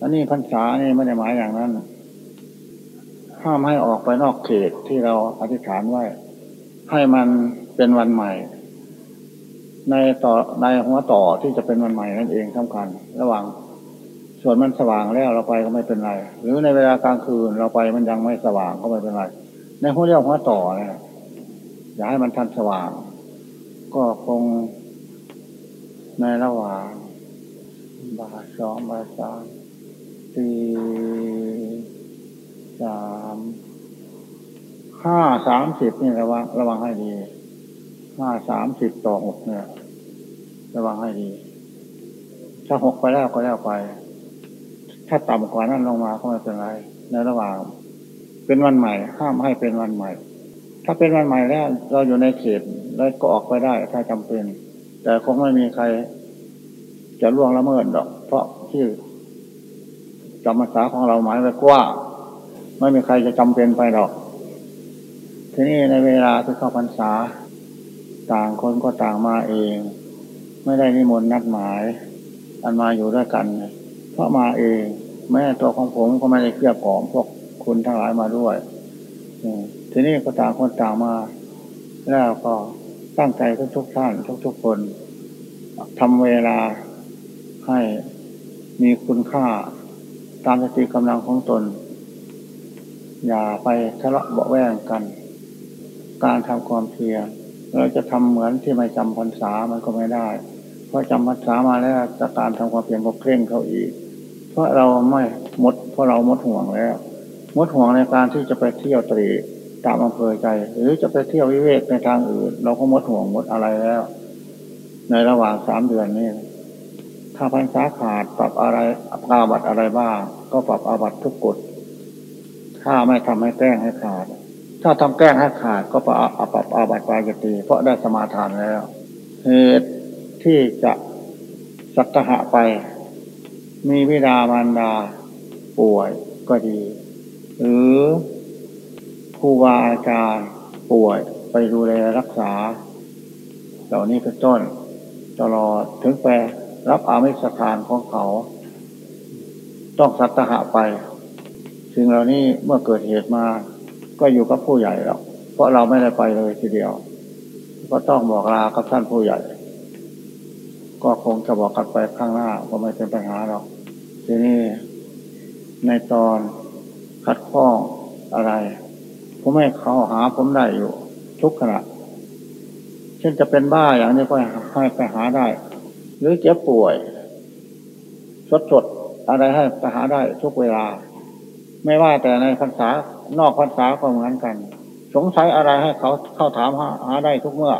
อันนี้พรรษานี่ไม่ได้หมายอย่างนั้น ห้ามให้ออกไปนอกเขตที่เราอธิษฐานไว้ ให้มันเป็นวันใหม่ ในต่อในหัวต่อที่จะเป็นวันใหม่นั่นเองสำคัญ ระหว่างส่วนมันสว่างแล้วเราไปก็ไม่เป็นไร หรือในเวลากลางคืนเราไปมันยังไม่สว่างก็ไม่เป็นไร ในหัวเรียวหัวต่อเนี่ยอย่าให้มันทันสว่าง ก็คงในระหว่างบ่าทสองบ่าทสาม สี่สามห้าสามสิบนี่ระวังระวังให้ดีห้าสามสิบต่อหกเนี่ย ระวังให้ดี ถ้าหกไปแล้วก็แล้วไป ถ้าต่ำกว่านั้นลงมาก็ไม่เป็นไร ในระหว่าง เป็นวันใหม่ ห้ามให้เป็นวันใหม่ ถ้าเป็นวันใหม่แล้ว เราอยู่ในเขตแล้วก็ออกไปได้ ถ้าจำเป็น แต่คงไม่มีใคร จะล่วงละเมิดดอก เพราะที่ จำพรรษาของเราหมายไว้กว่า ไม่มีใครจะจำเป็นไปดอก ทีนี้ในเวลาที่เข้าพรรษา ต่างคนก็ต่างมาเอง ไม่ได้นิมนต์นัดหมาย อันมาอยู่ด้วยกันเพราะมาเอง แม่ตัวของผมก็ไม่ได้เครียบของพวกคุณทั้งหลายมาด้วยทีนี้ก็ต่างคนต่างมา แล้วก็ตั้งใจทุกท่านทุกๆคนทำเวลาให้มีคุณค่า ตามสติกำลังของตน อย่าไปทะเลาะเบาแวงกัน การทำความเพียรเราจะทำเหมือนที่ไม่จำพรรษามันก็ไม่ได้ เพราะจำพรรษามาแล้วจากการทำความเพียรก็เคร่งเขาอีก เพราะเราไม่หมด เพราะเราหมดห่วงแล้วหมดห่วงในการที่จะไปเที่ยวตรีตามอำเภอใจ หรือจะไปเที่ยววิเวกในทางอื่น เราก็หมดห่วงหมดอะไรแล้ว ในระหว่างสามเดือนนี้ ถ้าพรรษาขาดปรับอะไรอาบัตอะไรบ้าง ก็ปรับอาบัตทุกกฎ ถ้าไม่ทำให้แกล้งให้ขาด ถ้าทำแกล้งให้ขาดก็ปรับปรับอาบัตปลายตีเพราะได้สมาทานแล้วเหตุที่จะสัตหะไป มีวิดามารดาป่วยก็ดี หรือครูบาอาจารย์ป่วยไปดูแลรักษา เหล่านี้เป็นต้นตลอดถึงไป รับอามิสทานของเขา ต้องสัตหะไปสิ่งเหล่านี้เมื่อเกิดเหตุมา ก็อยู่กับผู้ใหญ่แล้วเพราะเราไม่ได้ไปเลยทีเดียว ก็ต้องบอกลากับท่านผู้ใหญ่ ก็คงจะบอกกันไปข้างหน้าก็ไม่เป็นปัญหาหรอกทีนี้ในตอนคัดข้องอะไร ผมไม่เขาหาผมได้อยู่ ทุกขณะ เช่นจะเป็นบ้าอย่างนี้ก็ให้ไปหาได้ หรือเจ็บป่วย สดสดอะไรให้ไปหาได้ทุกเวลา ไม่ว่าแต่ในพรรษานอกพรรษาก็เหมือนกัน สงสัยอะไรให้เขาเข้าถามหาหาได้ทุกเมื่อ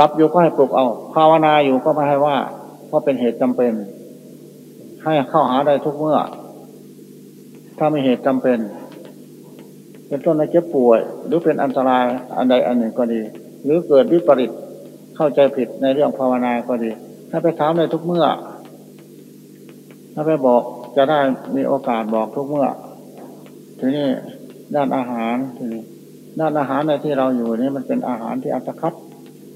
รับอยู่ก็ให้ปลุกเอา ภาวนาอยู่ก็ไม่ให้ว่า เพราะเป็นเหตุจำเป็น ให้เข้าหาได้ทุกเมื่อ ถ้าไม่เหตุจำเป็นเป็นต้นในเจ็บป่วย หรือเป็นอันตรายอันใดอันหนึ่งก็ดี หรือเกิดวิปริต เข้าใจผิดในเรื่องภาวนาก็ดี ถ้าไปถามในทุกเมื่อ ถ้าไปบอกจะได้มีโอกาสบอกทุกเมื่อ ทีนี้ด้านอาหารทีนี้ด้านอาหารในที่เราอยู่นี่มันเป็นอาหารที่อัตคัด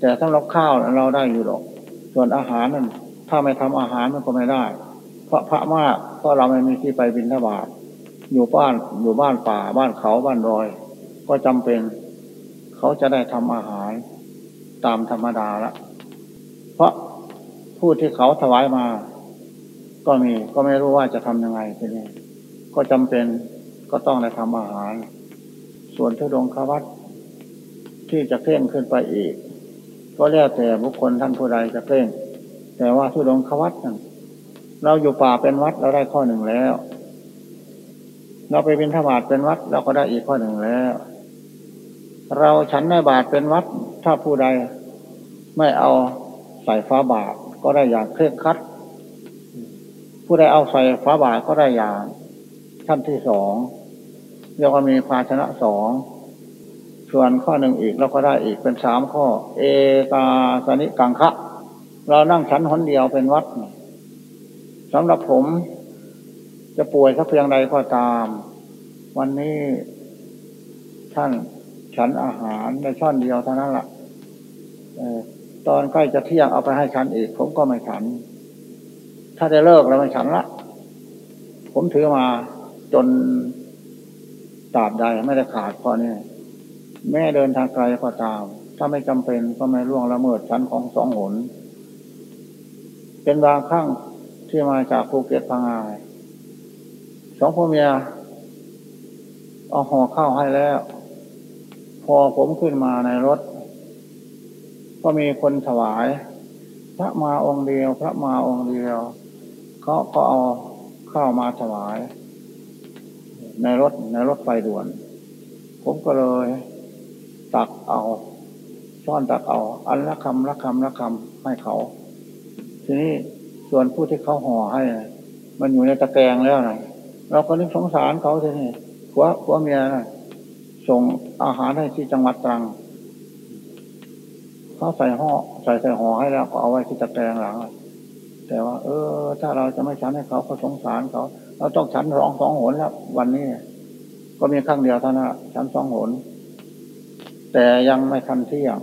แต่ถ้าเราข้าวเราได้อยู่หรอก ส่วนอาหารนั้นถ้าไม่ทำอาหารมันก็ไม่ได้ เพราะพระมากเพราะเราไม่มีที่ไปบินทบาทอยู่บ้านอยู่บ้านป่าบ้านเขาบ้านรอย ก็จำเป็น เขาจะได้ทำอาหาร ตามธรรมดาละเพราะผู้ที่เขาถวายมา ก็มีก็ไม่รู้ว่าจะทำยังไงทีนี้ก็จำเป็นก็ต้องได้ทำอาหาร ส่วนทุดงควัตที่จะเคร่งขึ้นไปอีก ก็แล้วแต่บุคคลท่านผู้ใดจะเคร่ง แต่ว่าทุดงควัตนั้นเราอยู่ป่าเป็นวัดเราได้ข้อหนึ่งแล้ว เราไปเป็นธบาตเป็นวัดเราก็ได้อีกข้อหนึ่งแล้ว เราฉันในบาทเป็นวัด ถ้าผู้ใด ไม่เอาใส่ฟ้าบาทก็ได้อย่างเคร่งคัด ผู้ใดเอาใส่ฟ้าบาทก็ได้อย่างท่านที่สองเรียกว่ามีภาชนะสองส่วนข้อหนึ่งอีกเราก็ได้อีกเป็นสามข้อ เอกาสนิกังคะเรานั่งชั้นหนเดียวเป็นวัดสำหรับผมจะป่วยสักเพียงใดก็ตาม วันนี้ท่าน ฉันอาหารในช่อนเดียวเท่านั้นละ่ะตอนใกล้จะเที่ยงเอาไปให้ฉันอีก ผมก็ไม่ฉัน ถ้าได้เลิกแล้วไม่ฉันละ ผมถือมาจนตราบใดไม่ได้ขาดข้อนี้แม่เดินทางไกลก็ตาม ถ้าไม่จำเป็นก็ไม่ล่วงละเมิดชั้นของสองหน เป็นบางครั้งที่มาจากภูเก็ตพังงาสองพ่อเมียเอาห่อข้าวให้แล้ว พอผมขึ้นมาในรถ ก็มีคนถวาย พระมาองค์เดียว พระมาองค์เดียวเขาก็เอาข้าวมาถวาย ในรถในรถไฟด่วน ผมก็เลย ตักเอาช้อนตักเอา อันละคำละคำละคำให้เขา ทีนี้ส่วนผู้ที่เขาห่อให้ มันอยู่ในตะแกรงแล้วนะเราก็นึกสงสารเขาทีนี้ผัวผัวเมียนะ ส่งอาหารให้ที่จังหวัดตรังเขาใส่ห่อใส่ใส่ห่อให้แล้วก็เอาไว้ที่ตะแกรงหลัง แต่ว่า เออ ถ้าเราจะไม่ฉันให้เขาก็สงสารเขา เราต้องฉันร้องสองหนแล้ววันนี้ ก็มีครั้งเดียวเท่านั้นฉันสองหน แต่ยังไม่ทันเที่ยง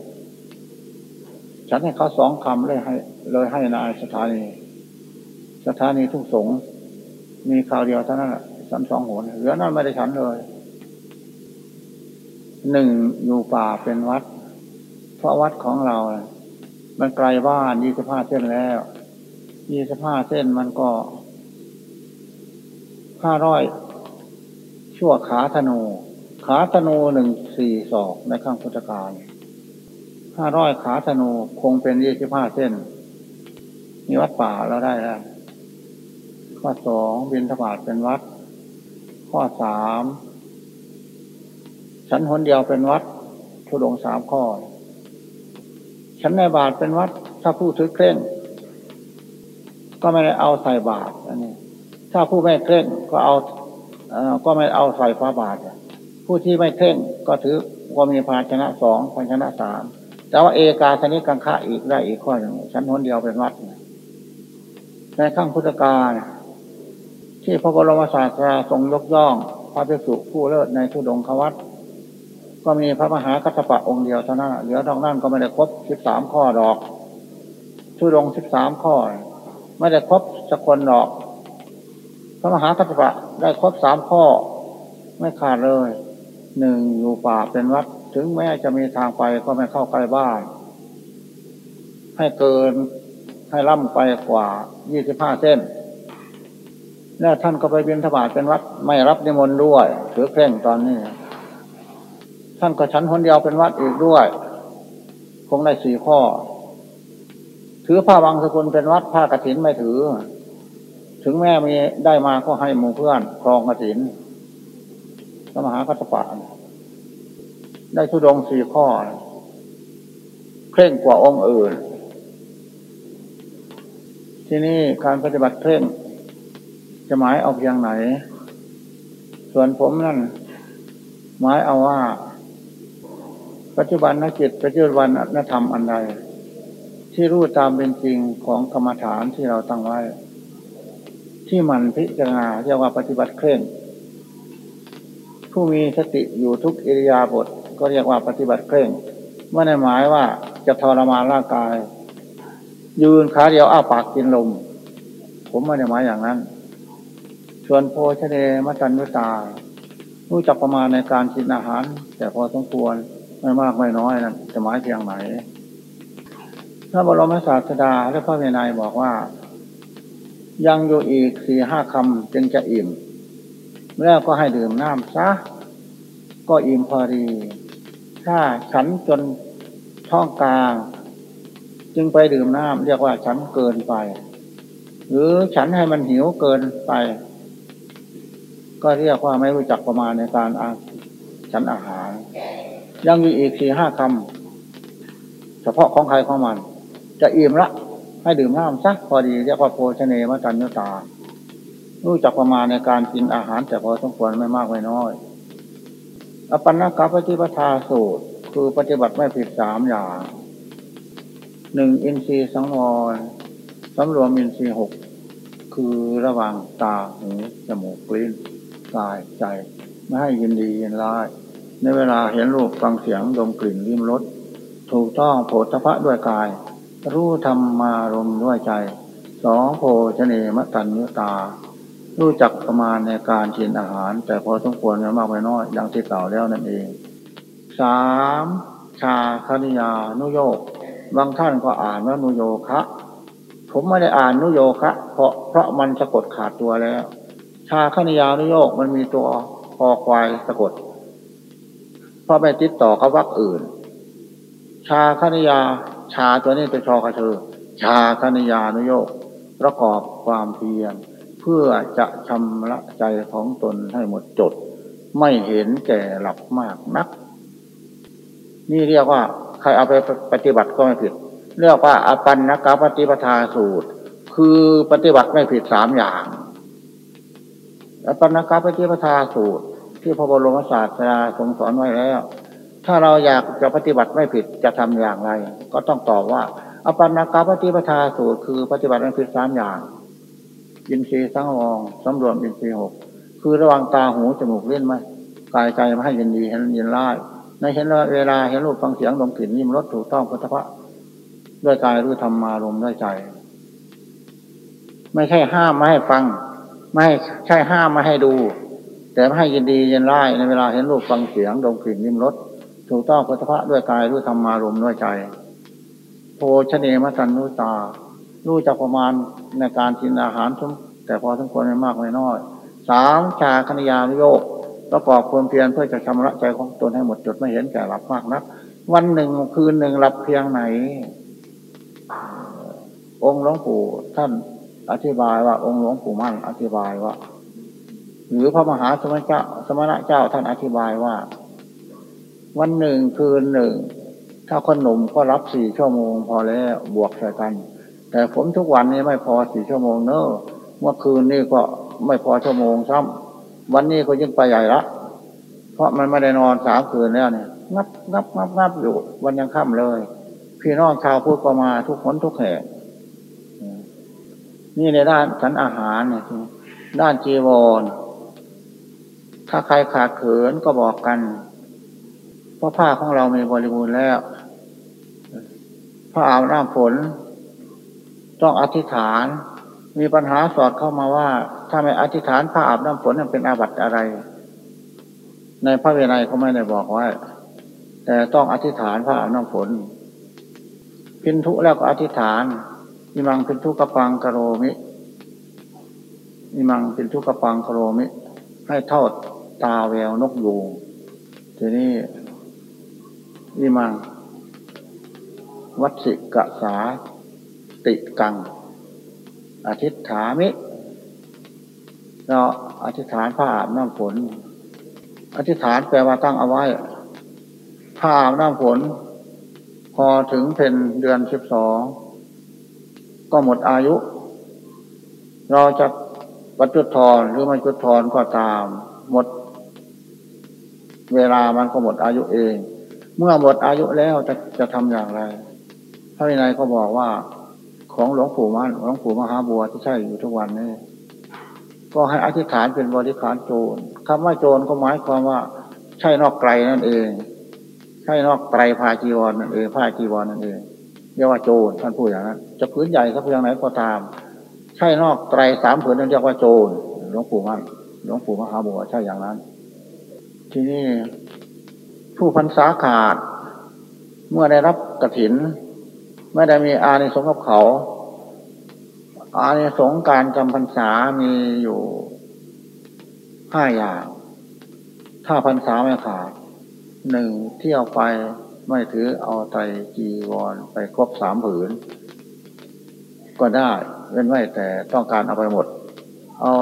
ฉันให้เขาสองคำเลยให้ เลยให้นายสถานี สถานีทุ่งสงมีคราวเดียวเท่านั้นฉันสองหนเหลือนั่นไม่ได้ฉันเลย หนึ่งอยู่ป่าเป็นวัด เพราะวัดของเรา มันไกลบ้านยี่สิบห้าเส้นแล้วยี่สิบห้าเส้นมันก็ห้าร้อยชั่วขาธนู ขาธนูหนึ่งสี่ศอกในข้างพุทธการห้าร้อยขาธนูคงเป็นยี่สิบห้าเส้น มีวัดป่าเราได้แล้ว ข้อสองบินทบาทเป็นวัด ข้อสาม ชั้นหนเดียวเป็นวัดทุดงสามข้อชั้นในบาทเป็นวัด ถ้าผู้ถือเคร่ง ก็ไม่ได้เอาใส่บาทอันนี้ ถ้าผู้ไม่เคร่งก็เอาก็ไม่เอาใส่ฟ้าบาทผู้ที่ไม่เคร่งก็ถือว่ามีภาชนะสองภาชนะสามแต่ว่าเอกาสนิกังคะอีกได้อีกข้อหนึ่งชั้นหนเดียวเป็นวัดในขั้งพุทธกาลที่พระบรมศาสดาทรงยกย่อง พระภิกษุผู้เลิศในทุดงควัต ก็มีพระมหากัตปะองค์เดียวเท่านั้นเหลือทองนั่นก็ไม่ได้ครบสิบสามข้อดอกทุดงสิบสามข้อ ไม่ได้ครบสักคนดอก พระมหากัตปะได้ครบสามข้อ ไม่ขาดเลยหนึ่งอยู่ป่าเป็นวัด ถึงแม้จะมีทางไปก็ไม่เข้าใกล้บ้าน ให้เกินให้ล่ำไปกว่ายี่สิบห้าเส้นแล้วท่านก็ไปบินทบาทเป็นวัด ไม่รับนิมนต์ด้วยถือเคร่งตอนนี้ ท่านก็ชั้นคนเดียวเป็นวัดอีกด้วย คงได้สี่ข้อ ถือผ้าบางสกุลเป็นวัดผ้ากรถินไม่ถือ ถึงแม่มีได้มาก็ให้หมู่เพื่อนครองกรถินสมหาคัตปาได้ทุดงสี่ข้อ เคร่งกว่าองค์อื่น ที่นี่การปฏิบัติเคร่งจะหมายเอาเพียงไหน ส่วนผมนั่นหมายเอาว่า ปัจจุบันนักจิตปัจจุบันนัธรรมอันใดที่รู้ตามเป็นจริงของกรรมฐานที่เราตั้งไว้ ที่มันพิจารณาเรียกว่าปฏิบัติเคร่ง ผู้มีสติอยู่ทุกอิริยาบถก็เรียกว่าปฏิบัติเคร่งไม่ได้หมายว่าจะทรมานร่างกาย ยืนขาเดียวอ้าปากกินลม ผมไม่ได้หมายอย่างนั้น ส่วนโพชเดมัจันยุตา รู้จักประมาณในการกินอาหาร แต่พอสมควร ไม่มากไม่น้อยนะจะหมายเพียงไหนพระบรมศาสดาและพระเวนายบอกว่า ยังอยู่อีกสี่ห้าคำจึงจะอิ่ม แล้วก็ให้ดื่มน้ำซะ ก็อิ่มพอดี ถ้าฉันจนท้องกลาง จึงไปดื่มน้ำเรียกว่าฉันเกินไป หรือฉันให้มันหิวเกินไป ก็เรียกว่าไม่รู้จักประมาณในการฉันอาหาร ยังมีอีกสี่ห้าคำเฉพาะของใครของมัน จะอิ่มละ ให้ดื่มน้ำซักพอดีเรียกว่าโภชเนมจันยตารู้จักประมาณในการกินอาหาร แต่พอสมควรไม่มากไม่น้อยอปันนกปฏิปทาสูตร คือปฏิบัติไม่ผิดสามอย่างหนึ่งอินทรีย์สังวรสำรวมอินทรีย์หกคือระหว่างตาหูจมูกลิ้นกายใจ ไม่ให้ยินดียินร้าย ในเวลาเห็นรูปฟังเสียงดมกลิ่นริมรสถูกต้องโผฏฐะด้วยกาย รู้ธรรมมารมด้วยใจ สองโพชเนมตันยุตา รู้จักประมาณในการกินอาหาร แต่พอสมควรมากไปน้อยดังที่กล่าวแล้วนั่นเองสามชาคณิยานุโยกบางท่านก็อ่านว่านุโยคะ ผมไม่ได้อ่านนุโยคะ เพราะเพราะมันสะกดขาดตัวแล้ว ชาคณิยานุโยกมันมีตัวคอควายสะกด เพราะไม่ติดต่อกับวักอื่น ชาคณิยา ชาตัวนี้เป็นชอกระเชอชาคณิยานุโยกประกอบความเพียรเพื่อจะชำระใจของตนให้หมดจด ไม่เห็นแก่หลับมากนัก นี่เรียกว่า ใครเอาไปปฏิบัติก็ไม่ผิด เรียกว่าอปันนกปฏิปทาสูตร คือปฏิบัติไม่ผิดสามอย่างอปันนกปฏิปทาสูตร ที่พระบรมศาสดาทรงสอนไว้แล้ว ถ้าเราอยากจะปฏิบัติไม่ผิดจะทำอย่างไร ก็ต้องตอบว่าอปันนกปฏิปทาสูตรคือปฏิบัติไม่ผิดสามอย่างยินทรีย์สังวรสำรวมยินทรีย์หกคือระวังตาหูจมูกเล่นไหมกายใจไม่ให้ยินดีเห็นยินร้ายในเห็นเวลาเห็นรูปฟังเสียงลมกลิ่นยิ้มรสถูกต้องพุทธะด้วยกายรู้ธรรมารมด้วยใจ ไม่ใช่ห้ามไม่ให้ฟัง ไม่ใช่ห้ามไม่ให้ดู แต่ไม่ให้ยินดียินร้ายในเวลาเห็นรูปฟังเสียงดมกลิ่นยิ้มรสถูกต้องพุทธะด้วยกายรู้ธรรมารมด้วยใจ โพชเนมตันนุตา รู้จักประมาณในการกินอาหารแต่พอทั้งคนไม่มากไม่น้อยสามชาคณยาโยกประกอบความเพียรเพื่อจะชำระใจของตนให้หมดจดไม่เห็นแก่หลับมากนัก วันหนึ่งคืนหนึ่งหลับเพียงไหน องค์หลวงปู่ท่านอธิบายว่า องค์หลวงปู่มั่นอธิบายว่า หรือพระมหาสมณเจ้า สมณะเจ้าท่านอธิบายว่า วันหนึ่งคืนหนึ่ง ถ้าคนหนุ่มก็รับสี่ชั่วโมงพอแล้วบวกใส่กัน แต่ผมทุกวันนี้ไม่พอสี่ชั่วโมงเนอะเมื่อคืนนี่ก็ไม่พอชั่วโมงซ้ำวันนี้ก็ยิ่งไปใหญ่ละเพราะมันไม่ได้นอนสามคืนแล้วเนี่ยงับงับงับงับอยู่วันยังค่ำเลย พี่น้องชาวพุทธก็มาทุกคนทุกแห่งนี่ในด้านฉันอาหารเนี่ยด้านจีวร ถ้าใครขาดเขินก็บอกกันเพราะผ้าของเรามีบริบูรณ์แล้วผ้าอาบน้ำฝน ต้องอธิษฐาน มีปัญหาสอดเข้ามาว่า ถ้าไม่อธิษฐานผ้าอาบน้ำฝนเป็นอาบัติอะไร ในพระเวไนยเขาไม่ได้บอกไว้แต่ต้องอธิษฐานผ้าอาบน้ำฝน พินทุแล้วก็อธิษฐานอิมังพินทุกระปังกโรมิอิมังพินทุกระปังกโรมิ ให้เท่า ตาแววนกยูงทีนี้อิมังวัชิกะสาติกัง อธิษฐามิ เราอธิษฐานผ้าอาบน้ำฝน อธิษฐานแปลว่าตั้งเอาไว้ผ้าอาบน้ำฝน พอถึงเป็นเดือนสิบสอง ก็หมดอายุ เราจะปัจจุทอนหรือไม่จุดทอนก็ตาม หมด เวลามันก็หมดอายุเอง เมื่อหมดอายุแล้วจะจะทำอย่างไรพระวินัยก็บอกว่า ของหลวงปู่มั่นหลวงปู่มหาบัวที่ใช่อยู่ทุกวันนี้ก็ให้อธิษฐานเป็นบริขารโจรคำว่าโจรก็หมายความว่า ใช่นอกไกลนั่นเอง ใช่นอกไตรพาจีวรนั่นเองผ้าจีวรนั่นเองเรียกว่าโจรท่านพูดอย่างนั้นจะพื้นใหญ่สักเพียงไหนก็ตาม ใช่นอกไตรสามผืนนั่นเรียกว่าโจรหลวงปู่มั่นหลวงปู่มหาบัวใช่อย่างนั้น ที่นี่ผู้พันษาขาด เมื่อได้รับกระถิน ไม่ได้มีอานิสงส์กับเขา อานิสงส์การจำพรรษามีอยู่ห้าอย่าง ถ้าพรรษาไม่ขาดหนึ่งเที่ยวไปไม่ถือเอาไตจีวรไปครบสามผืน ก็ได้เว้นไว้แต่ต้องการเอาไปหมด เอา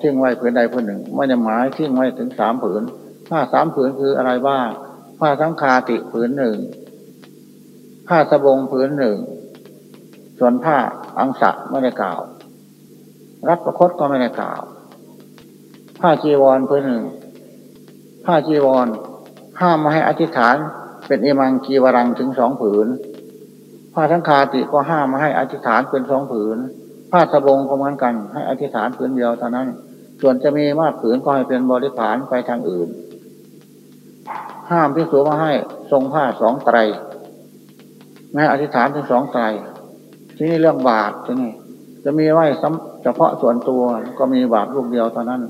ทิ้งไว้ผืนใดผืนหนึ่ง ไม่ได้หมายทิ้งไว้ถึงสามผืน ผ้าสามผืนคืออะไรบ้าง ผ้าทั้งคาติผืนหนึ่ง ผ้าสบงผืนหนึ่ง ส่วนผ้าอังสะไม่ได้กล่าว รับประคตก็ไม่ได้กล่าว ผ้าจีวรผืนหนึ่ง ผ้าจีวรห้ามมาให้อธิษฐาน เป็นเอมังกีวรังถึงสองผืน ผ้าทั้งคาติก็ห้ามมาให้อธิษฐานเป็นสองผืน ผ้าสบงก็เหมือนกัน ให้อธิษฐานผืนเดียวเท่านั้นส่วนจะมีมากผืนก็ให้เป็นบริฐานไปทางอื่น ห้ามพิสูจมาให้ทรงผ้าสองไตรแม้อธิษฐานถึงสองไตรที่นี่เรื่องบาปที่นี่จะมีไหวเฉพาะส่วนตัวก็มีบาทลูกเดียวเท่านั้น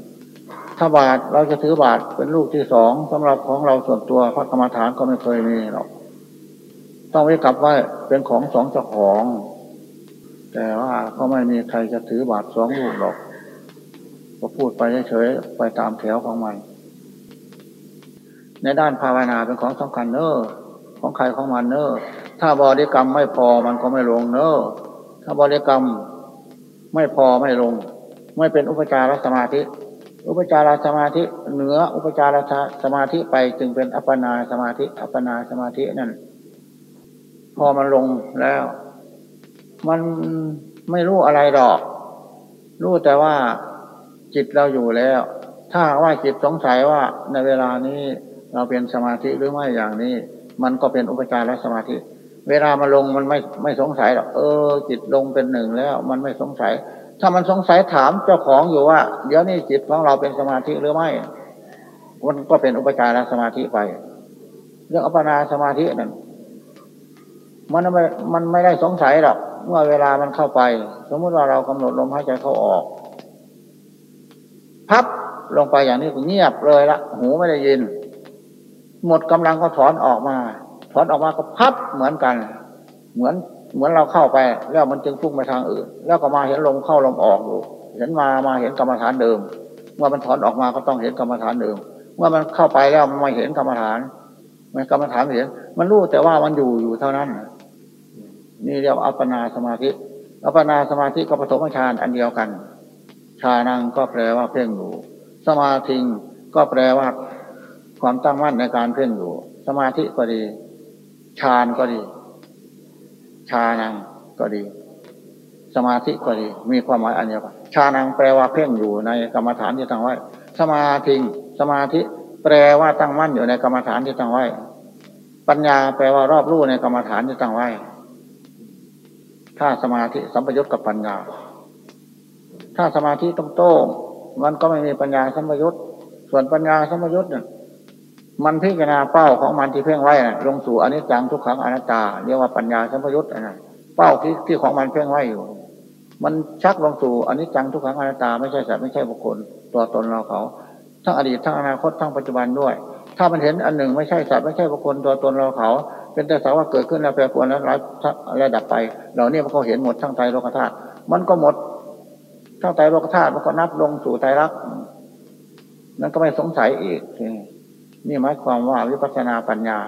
ถ้าบาทเราจะถือบาทเป็นลูกที่สองสำหรับของเราส่วนตัวพระกรรมฐานก็ไม่เคยมีหรอกต้องไว้กลับไว้เป็นของสองเจ้าของ แต่ว่าก็ไม่มีใครจะถือบาทสองลูกหรอก ก็พูดไปเฉยๆไปตามแถวของมัน ในด้านภาวนาเป็นของสำคัญเนอของใครของมันเนอถ้าบริกรรมไม่พอมันก็ไม่ลงเนอถ้าบริกรรมไม่พอไม่ลง ไม่เป็นอุปจารสมาธิ อุปจารสมาธิเหนืออุปจารสมาธิไปจึงเป็นอัปปนาสมาธิ อัปปนาสมาธินั่น พอมันลงแล้ว มันไม่รู้อะไรหรอก รู้แต่ว่าจิตเราอยู่แล้ว ถ้าว่าจิตสงสัยว่าในเวลานี้ เราเป็นสมาธิหรือไม่อย่างนี้ มันก็เป็นอุปจารสมาธิ เวลามาลงมันไม่ไม่สงสัยหรอกเออ จิตลงเป็นหนึ่งแล้ว มันไม่สงสัย ถ้ามันสงสัยถามเจ้าของอยู่ว่า เดี๋ยวนี้จิตของเราเป็นสมาธิหรือไม่ มันก็เป็นอุปจารสมาธิไปเรื่องอัปปนาสมาธินั่นมันไม่มันไม่ได้สงสัยหรอกเมื่อเวลามันเข้าไป สมมติว่าเรากำหนดลมหายใจเข้าออก พับลงไปอย่างนี้ก็เงียบเลยละหูไม่ได้ยิน หมดกำลังก็ถอนออกมา ถอนออกมาก็พับเหมือนกัน เหมือนเหมือนเราเข้าไป แล้วมันจึงพุ่งไปทางอื่น แล้วก็มาเห็นลมเข้าลมออกอยู่เห็นมามาเห็นกรรมฐานเดิม เมื่อมันถอนออกมาก็ต้องเห็นกรรมฐานเดิม เมื่อมันเข้าไปแล้วมันไม่เห็นกรรมฐานมันกรรมฐานเห็น มันรู้แต่ว่ามันอยู่อยู่เท่านั้น นี่เรียกว่าอัปปนาสมาธิอัปปนาสมาธิกับปฐมฌานอันเดียวกันฌานังก็แปลว่าเพ่งอยู่ สมาธิก็แปลว่า ความตั้งมั่นในการเพ่งอยู่ สมาธิก็ดีฌานก็ดีชานังก็ดี สมาธิก็ดี มีความหมายอันเดียวกันชานังแปลว่าเพ่งอยู่ในกรรมฐานที่ตั้งไว้ สมาธิสมาธิ แปลว่าตั้งมั่นอยู่ในกรรมฐานที่ตั้งไว้ ปัญญาแปลว่ารอบรู้ในกรรมฐานที่ตั้งไว้ ถ้าสมาธิสัมปยุตกับปัญญา ถ้าสมาธิต้องโต้มันก็ไม่มีปัญญาสัมปยุตส่วนปัญญาสัมปยุตเนี่ย มันพิจารณาเป้าของมันที่เพ่งไว้นะลงสู่อนิจจังทุกขังอนัตตา เรียกว่าปัญญาสัมปยุตนะเป้าที่ที่ของมันเพ่งไว้อยู่ มันชักลงสู่อนิจจังทุกขังอนัตตา ไม่ใช่สัตว์ไม่ใช่บุคคลตัวตนเราเขา ทั้งอดีตทั้งอนาคตทั้งปัจจุบันด้วย ถ้ามันเห็นอันหนึ่งไม่ใช่สัตว์ไม่ใช่บุคคลตัวตนเราเขา เป็นแต่สาว่าเกิดขึ้นแล้วแปรปรวนแล้วระดับไป เหล่านี้มันก็เห็นหมดทั้งใจโลกธาตุมันก็หมดทั้งใจโลกธาตุมันก็นับลงสู่ใจรักนั่นก็ไม่สงสัยอีก นี่หมายความว่าวิปัสสนาปัญญา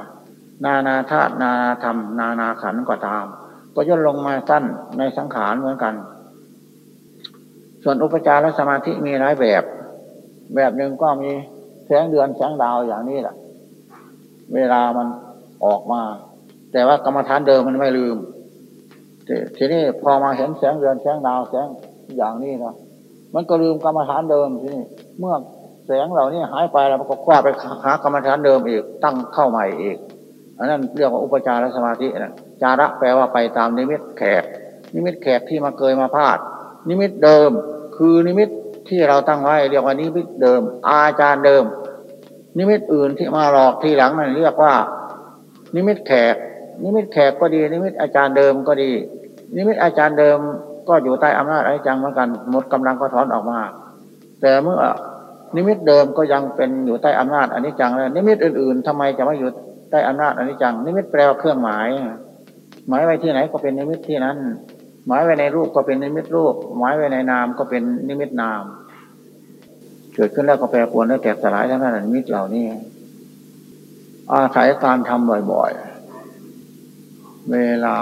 นานาธาตุนานาธรรม นานาขันก็ตาม ก็ย่นลงมาสั้นในสังขารเหมือนกัน ส่วนอุปจารสมาธิมีหลายแบบ แบบหนึ่งก็มีแสงเดือนแสงดาวอย่างนี้แหละเวลามันออกมา แต่ว่ากรรมฐานเดิมมันไม่ลืมทีนี้พอมาเห็นแสงเดือนแสงดาวแสงอย่างนี้นะมันก็ลืมกรรมฐานเดิมทีนี้เมื่อ แสงเหล่านี้หายไปแล้วมันก็คว้าไปหากรรมฐานเดิมอีกตั้งเข้าใหม่อีกอันนั้นเรียกว่าอุปจารสมาธินะจาระแปลว่าไปตามนิมิตแขก นิมิตแขกที่มาเกยมาพาด นิมิตเดิม คือนิมิตที่เราตั้งไว้เรียกว่านิมิตเดิม อาจารย์เดิม นิมิตอื่นที่มาหลอกทีหลังนั่นเรียกว่า นิมิตแขก นิมิตแขกก็ดี นิมิตอาจารย์เดิมก็ดี นิมิตอาจารย์เดิมก็อยู่ใต้อำนาจอนิจจังเหมือนกันหมดกำลังก็ถอนออกมา แต่เมื่อ นิมิตเดิมก็ยังเป็นอยู่ใต้อำนาจอนิจจังแล้วนิมิตอื่นๆทำไมจะไม่อยู่ใต้อำนาจอนิจจัง นิมิตแปลว่าเครื่องหมาย หมายไว้ที่ไหนก็เป็นนิมิตที่นั้น หมายไว้ในรูปก็เป็นนิมิตรูป หมายไว้ในนามก็เป็นนิมิตนาม เกิดขึ้นแล้วก็แปรปรวนแล้วแตกสลายทั้งนั้นนิมิตเหล่านี้ อาศัยการทำบ่อยๆ เวลา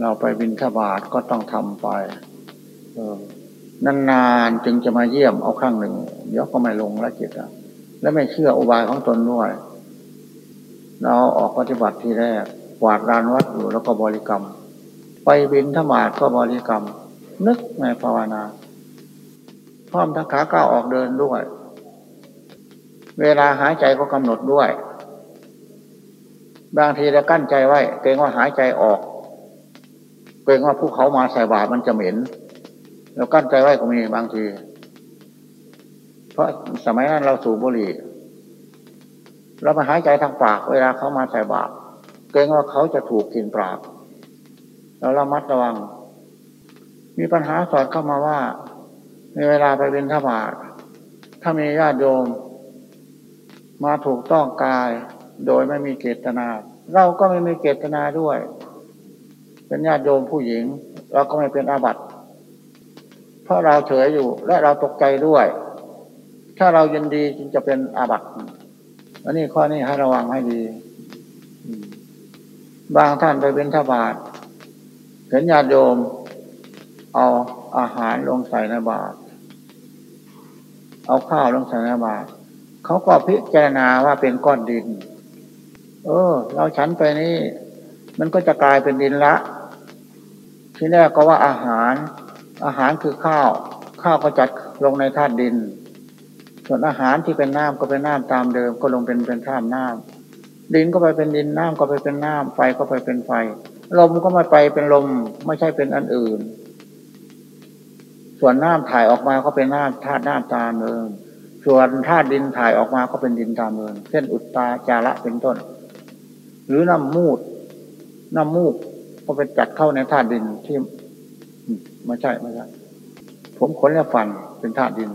เราไปบินทบาทก็ต้องทำไป นานๆจึงจะมาเยี่ยมเอาครั้งหนึ่ง เดี๋ยวก็ไม่ลงล้วจิตอะและไม่เชื่ออุบายของตนด้วย เราออกปฏิบัติทีแรกกวาดลานวัดอยู่แล้วก็บริกรรม ไปบินธบาทก็บริกรรม นึกในภาวนา พร้อมทั้งขาก้าวออกเดินด้วย เวลาหายใจก็กำหนดด้วย บางทีเรากั้นใจไว้เกรงว่าหายใจออก เกรงว่าภูเขามาใส่บาตมันจะเหม็น เรากั้นใจไว้ก็มีบางที เพราะสมัยนั้นเราสูบบุหรี่เรามาหายใจทางปาก เวลาเขามาใส่บาตเกรงว่าเขาจะถูกกินปากเราระมัดระวัง มีปัญหาสอดเข้ามาว่า ในเวลาไปเป็นทบาทถ้ามีญาติโยม มาถูกต้องกาย โดยไม่มีเจตนา เราก็ไม่มีเจตนาด้วย เป็นญาติโยมผู้หญิง เราก็ไม่เป็นอาบัติ เพราะเราเฉยอยู่ และเราตกใจด้วย ถ้าเรายินดีจึงจะเป็นอาบัติอันนี้ข้อนี้ให้ระวังให้ดีบางท่านไปเป็นทบาทเห็นญาติโยม เอาอาหารลงใส่ในบาตรเอาข้าวลงใส่ในบาตรเขาก็พิจารณาว่าเป็นก้อนดิน เออ เราฉันไปนี่ มันก็จะกลายเป็นดินละ ที่แรกก็ว่าอาหาร อาหารคือข้าว ข้าวก็จัดลงในธาตุดิน ส่วนอาหารที่เป็นน้ำก็เป็นน้ำตามเดิม ก็ลงเป็นเป็นธาตุน้ำดินก็ไปเป็นดินน้ำก็ไปเป็นน้ำไฟก็ไปเป็นไฟ ลมก็ไม่ไปเป็นลมไม่ใช่เป็นอันอื่น ส่วนน้ำถ่ายออกมาก็เป็นน้ำธาตุน้ำตามเมืองส่วนธาตุดินถ่ายออกมาก็เป็นดินตามเมืองเช่นอุตตาจาระเป็นต้น หรือน้ำมูดน้ำมูกก็ไปจัดเข้าในธาตุดินที่ ไม่ใช่ไม่ใช่ผมขนและฟันเป็นธาตุดิน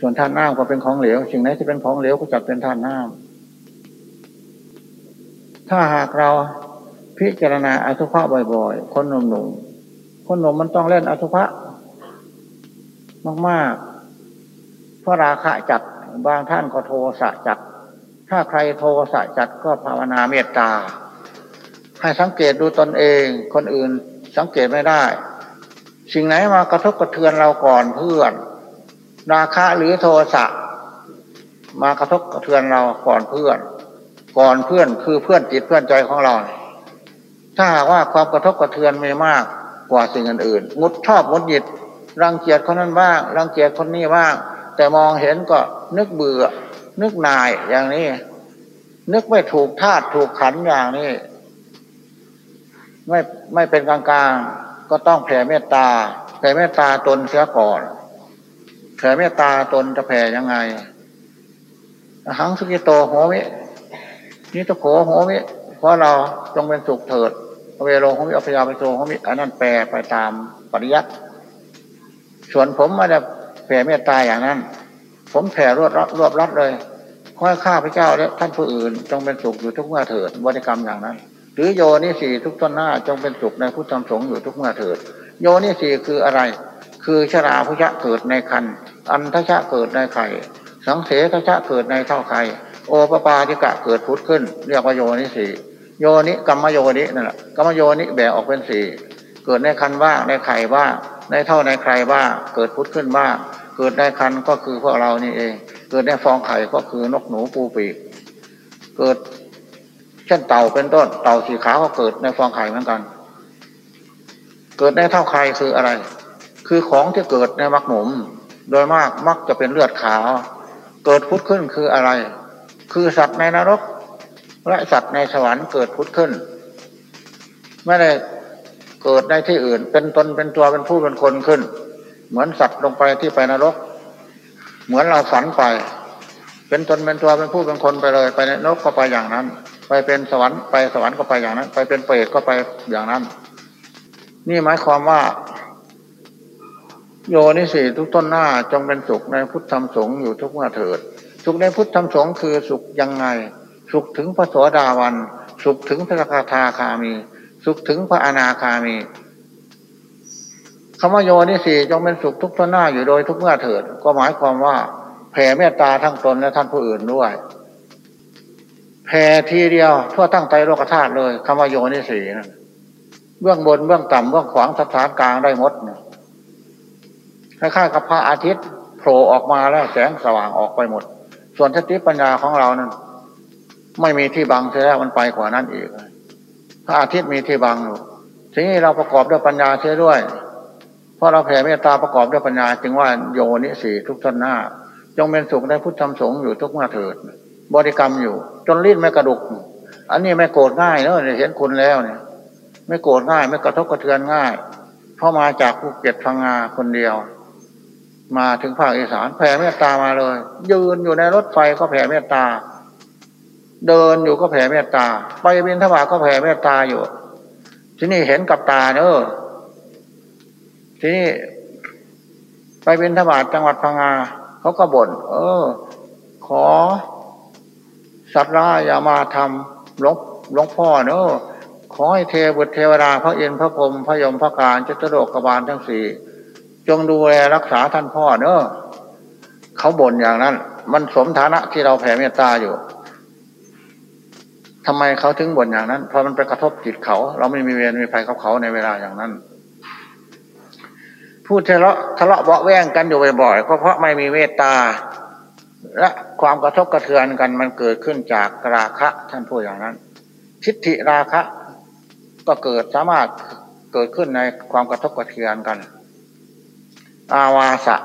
ส่วนธาตุน้ำก็เป็นของเหลวสิ่งไหนที่เป็นของเหลวก็จัดเป็นธาตุน้ำถ้าหากเราพิจารณาอสุภะบ่อยๆ คนหนุ่มๆ คนหนุ่มมันต้องเล่นอสุภะมากๆ เพราะราคะจัดบางท่านก็โทสะจัด ถ้าใครโทสะจัดก็ภาวนาเมตตา ให้สังเกตดูตนเอง คนอื่นสังเกตไม่ได้ สิ่งไหนมากระทบกระเทือนเราก่อนเพื่อน ราคะหรือโทสะมากระทบกระเทือนเราก่อนเพื่อน ก่อนเพื่อนคือเพื่อนจิตเพื่อนใจของเรา ถ้าหากว่าความกระทบกระเทือนไม่มากกว่าสิ่งอื่นๆงดชอบงดหยิดรังเกียจคนนั้นบ้างรังเกียจคนนี้บ้าง แต่มองเห็นก็นึกเบื่อ นึกนายอย่างนี้ นึกไม่ถูกธาตุถูกขันอย่างนี้ ไม่ไม่เป็นกลางกลาง ก็ต้องแผ่เมตตา แผ่เมตตาตนเสียก่อน แผ่เมตตาตนจะแผ่ยังไงหังสุกิโตโหมินิตโขโหมิเพราะเราจงเป็นสุขเถิดเวโรโหมิอภิยาไปโตโหมิอันนั้นแปลไปตามปริยัติส่วนผมมาจะแผ่เมตตาอย่างนั้น ผมแผ่รวดรวบรัดเลยขอให้ข้าพระเจ้าและท่านผู้อื่น จงเป็นสุขอยู่ทุกเมื่อเถิดบริกรรมอย่างนั้น หรือโยนิสีทุกต้นหน้าจงเป็นสุขในพุทธธรรมสงฆ์อยู่ทุกเมื่อเถิด โยนิสีคืออะไร คือชราพุชะเกิดในคันอันทชะเกิดในไข่ สังเสทชะเกิดในเท่าไข่โอปปาติกะเกิดพุทธขึ้น เรียกว่าโยนิสีโยนิกรรมโยนินั่นแหละกรรมโยนิแบ่งออกเป็นสี่เกิดในคันบ้างในไข่บ้างในเท่าในใครบ้างเกิดพุทธขึ้นบ้างเกิดในคันก็คือพวกเรานี่เอง เกิดในฟองไข่ก็คือนกหนูปูปีกเกิด เช่นเต่าเป็นต้น เต่าสีขาวก็เกิดในฟองไข่เหมือนกัน เกิดในเท่าใครคืออะไร คือของที่เกิดในมักหมุม โดยมากมักจะเป็นเลือดขาว เกิดพุทธขึ้นคืออะไร คือสัตว์ในนรกและสัตว์ในสวรรค์เกิดพุทธขึ้น ไม่ได้เกิดในที่อื่น เป็นตนเป็นตัวเป็นผู้เป็นคนขึ้น เหมือนสัตว์ลงไปที่ไปนรก เหมือนเราฝันไป เป็นตนเป็นตัวเป็นผู้เป็นคนไปเลย ไปในนรกก็ไปอย่างนั้น ไปเป็นสวรรค์ไปสวรรค์ก็ไปอย่างนั้น ไปเป็นเปรตก็ไปอย่างนั้น นี่หมายความว่า โยนิสีทุกต้นหน้าจงเป็นสุขในพุทธธรรมสงฆ์อยู่ทุกเมื่อเถิด สุขในพุทธธรรมสงฆ์คือสุขยังไง สุขถึงพระโสดาวัน สุขถึงพระสกทาคามี สุขถึงพระอนาคามีคำว่าโยนิสีจงเป็นสุขทุกทนหน้าอยู่โดยทุกเมื่อเถิด ก็หมายความว่าแผ่เมตตาทั้งตนและท่านผู้อื่นด้วย แผ่ทีเดียว ทั่วตั้งใจโลกธาตุเลยคำว่าโยนิสีนะเบื้องบนเบื้องต่ำเบื้องขวางสถานกลางได้หมดเนี่ยคล้ายๆกับพระอาทิตย์โผล่ออกมาแล้วแสงสว่างออกไปหมด ส่วนสติปัญญาของเรานั้นไม่มีที่บังเสียแล้วมันไปกว่านั้นอีกพระอาทิตย์มีที่บังอยู่ทีนี้เราประกอบด้วยปัญญาเช่ด้วย เพราะเราแผ่เมตตาประกอบด้วยปัญญา จึงว่าโยนิสีทุกท่านหน้า จงเป็นสุขในพุทธธรรมสงฆ์อยู่ทุกเมื่อเถิด บริกรรมอยู่ จนลิ้นไม่กระดุก อันนี้ไม่โกรธง่ายเนอะเห็นคุณแล้วเนี่ย ไม่โกรธง่าย ไม่กระทบกระเทือนง่าย เพราะมาจากภูเก็ตพังงาคนเดียว มาถึงภาคอีสานแผ่เมตตามาเลย ยืนอยู่ในรถไฟก็แผ่เมตตา เดินอยู่ก็แผ่เมตตา ไปบินทบาทก็แผ่เมตตาอยู่ ที่นี่เห็นกับตาเนอะที่นี้ไปเป็นธบาตจังหวัดพังงาเขาก็บ่นเออ ขอ สัตว์ร้ายอย่ามาทำหลวงหลวงพ่อเนอะขอให้เทบุตรเทวดาพระอินทร์พระพรหมพระยมพระการจตุโลกบาลทั้งสี่จงดูแลรักษาท่านพ่อเนอะเขาบ่นอย่างนั้น มันสมฐานะที่เราแผ่เมตตาอยู่ทำไมเขาถึงบ่นอย่างนั้น เพราะมันไปกระทบจิตเขา เราไม่มีเวรมีภัยกับเขาในเวลาอย่างนั้น พูดทะเลาะทะเลาะเบาแวงกันอยู่บ่อยๆก็เพราะไม่มีเมตตา และความกระทบกระเทือนกันมันเกิดขึ้นจากราคะท่านพูดอย่างนั้น ทิฏฐิราคะ ก็เกิดสามารถเกิดขึ้นในความกระทบกระเทือนกัน อาวาสะ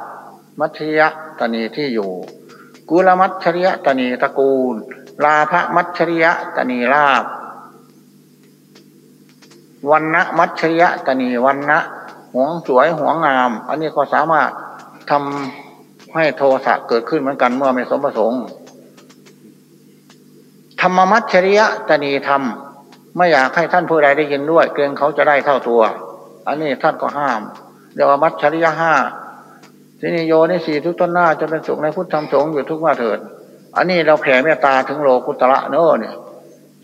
มัชยะตนีที่อยู่ กุลมัชริยะตนีตระกูล ลาภมัชริยะตนีลาภวันนะมัชริยะตนีวันนะหวงสวยหวงงาม อันนี้ก็สามารถทำ ให้โทสะเกิดขึ้นเหมือนกันเมื่อไม่สมประสงค์ ธรรมมัชริยะตนีธรรม ไม่อยากให้ท่านผู้ใดได้ยินด้วย เกรงเขาจะได้เท่าตัว อันนี้ท่านก็ห้ามเรียกว่ามัชริยะห้าทีนิโยนิสีทุกต้นหน้าจะเป็นสุขในพุทธธรรมสงฆ์อยู่ทุกว่าเถิด อันนี้เราแผ่เมตตาถึงโลกุตระเนอเนี่ย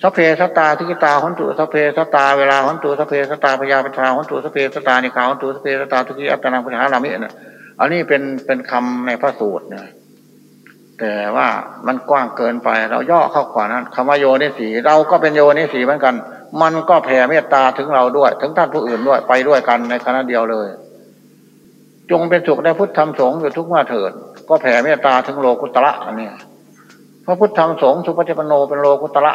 สัพเพสตาทิกิตาหันตุสัพเพสตาเวลาหันตุสัพเพสตาพยาปชาหันตุสัพเพสตานิขาหันตุสัพเพสตาทุกิอัตตนังปัญหารามิเนี่ย อันนี้เป็นเป็นคำในพระสูตรเนี่ยแต่ว่ามันกว้างเกินไปเราย่อเข้ากว่านั้นคำว่าโยนิสีเราก็เป็นโยนิสีเหมือนกัน มันก็แผ่เมตตาถึงเราด้วย ถึงท่านผู้อื่นด้วยไปด้วยกันในคณะเดียวเลย จงเป็นสุขในพุทธธรรมสงฆ์อยู่ทุกเมื่อเถิดก็แผ่เมตตาถึงโลกุตระอันนี้พระพุทธธรรมสงฆ์สุปฏิปโนเป็นโลกุตระ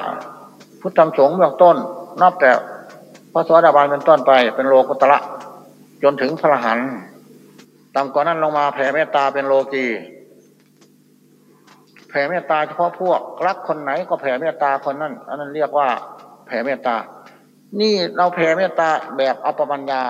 พุทธธรรมสงฆ์เบื้องต้นนับแต่พระสวัสดิบาลเป็นต้นไปเป็นโลกุตระจนถึงพระหันต่ำกว่านั้นลงมาแผ่เมตตาเป็นโลกีแผ่เมตตาเฉพาะพวก รักคนไหนก็แผ่เมตตาคนนั้นอันนั้นเรียกว่าแผ่เมตตา นี่เราแผ่เมตตาแบบอัปปมัญญา